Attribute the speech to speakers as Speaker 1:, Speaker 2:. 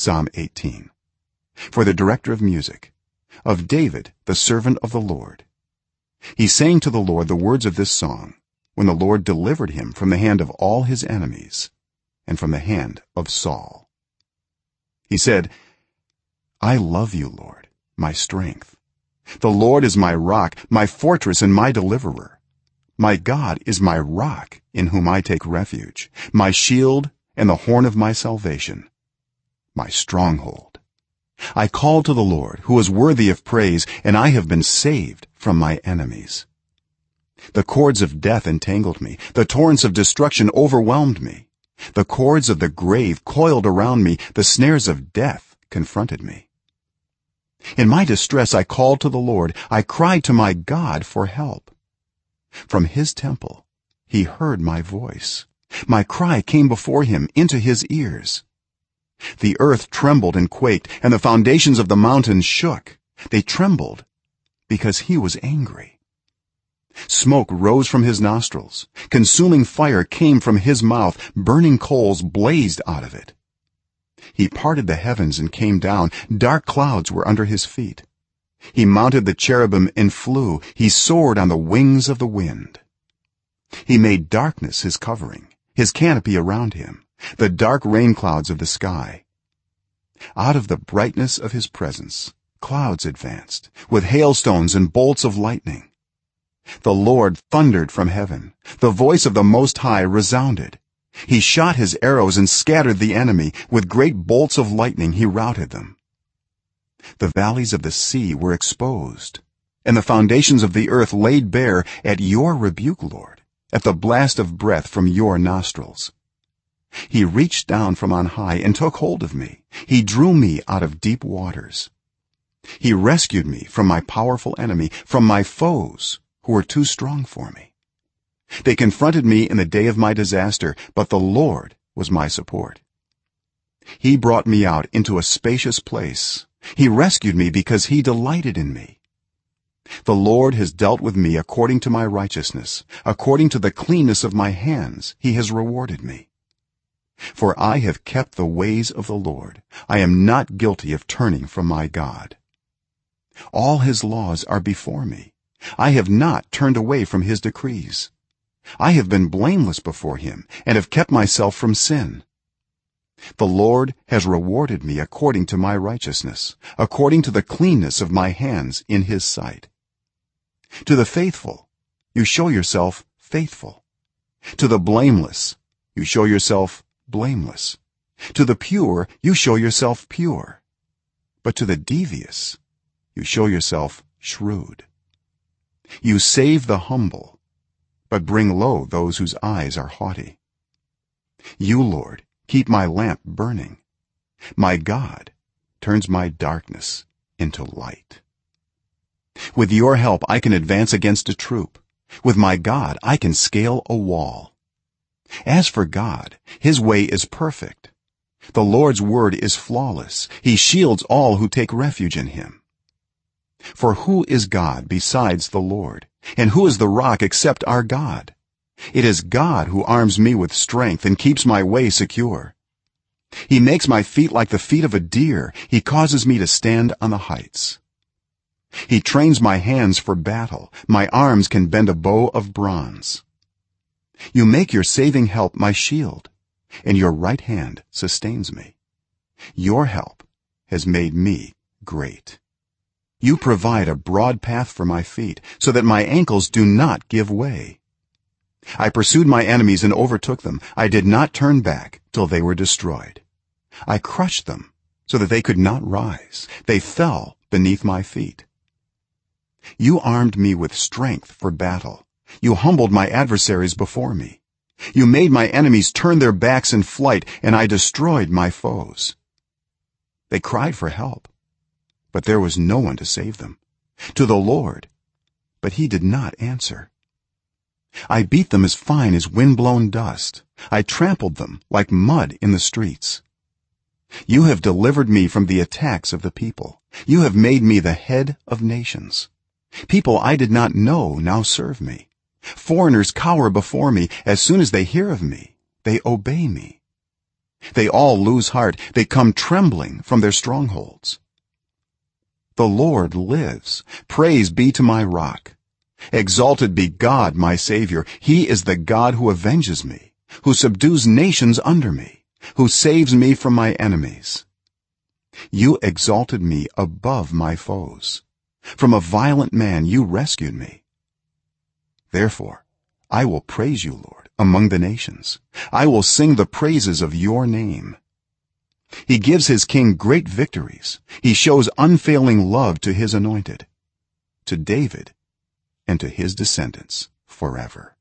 Speaker 1: psalm 18 for the director of music of david the servant of the lord. He sang to the lord the words of this song when the lord delivered him from the hand of all his enemies and from the hand of saul. He said i love you lord my strength. The lord is my rock my fortress and my deliverer. My god is my rock in whom i take refuge my shield and the horn of my salvation my stronghold. I called to the lord who is worthy of praise and i have been saved from my enemies. The cords of death entangled me. The torrents of destruction overwhelmed me. The cords of the grave coiled around me. The snares of death confronted me. In my distress i called to the lord. I cried to my god for help. From his temple he heard my voice. My cry came before him into his ears the earth trembled and quaked and the foundations of the mountains shook. They trembled because he was angry. Smoke rose from his nostrils. Consuming fire came from his mouth. Burning coals blazed out of it. He parted the heavens and came down. Dark clouds were under his feet. He mounted the cherubim and flew. He soared on the wings of the wind. He made darkness his covering his canopy around him the dark rain clouds of the sky. Out of the brightness of his presence clouds advanced with hailstones and bolts of lightning. The lord thundered from heaven. The voice of the most high resounded. He shot his arrows and scattered the enemy. With great bolts of lightning he routed them. The valleys of the sea were exposed and the foundations of the earth laid bare at your rebuke lord at the blast of breath from your nostrils he reached down from on high and took hold of me. He drew me out of deep waters. He rescued me from my powerful enemy from my foes who were too strong for me. They confronted me in the day of my disaster but the lord was my support. He brought me out into a spacious place. He rescued me because he delighted in me. The lord has dealt with me according to my righteousness according to the cleanness of my hands he has rewarded me for i have kept the ways of the lord. I am not guilty of turning from my god. All his laws are before me. I have not turned away from his decrees. I have been blameless before him and have kept myself from sin. The lord has rewarded me according to my righteousness according to the cleanness of my hands in his sight. To the faithful you show yourself faithful. To the blameless you show yourself blameless. To the pure you show yourself pure. But to the devious you show yourself shrewd. You save the humble but bring low those whose eyes are haughty. You lord keep my lamp burning. My god turns my darkness into light. With your help i can advance against a troop. With my god i can scale a wall as for god his way is perfect. The lord's word is flawless. He shields all who take refuge in him. For who is god besides the lord? And who is the rock except our god? It is god who arms me with strength and keeps my way secure. He makes my feet like the feet of a deer. He causes me to stand on the heights. He trains my hands for battle. My arms can bend a bow of bronze you make your saving help my shield and your right hand sustains me. Your help has made me great. You provide a broad path for my feet so that my ankles do not give way. I pursued my enemies and overtook them. I did not turn back till they were destroyed. I crushed them so that they could not rise. They fell beneath my feet. You armed me with strength for battle you humbled my adversaries before me. You made my enemies turn their backs in flight and i destroyed my foes. They cried for help but there was no one to save them. To the lord but he did not answer. I beat them as fine as wind-blown dust. I trampled them like mud in the streets. You have delivered me from the attacks of the people. You have made me the head of nations. People i did not know now serve me foreigners cower before me. As soon as they hear of me they obey me. They all lose heart. They come trembling from their strongholds. The lord lives. Praise be to my rock. Exalted be god my savior. He is the god who avenges me who subdues nations under me who saves me from my enemies. You exalted me above my foes. From a violent man you rescued me therefore i will praise you lord among the nations. I will sing the praises of your name. He gives his king great victories. He shows unfailing love to his anointed to david and to his descendants forever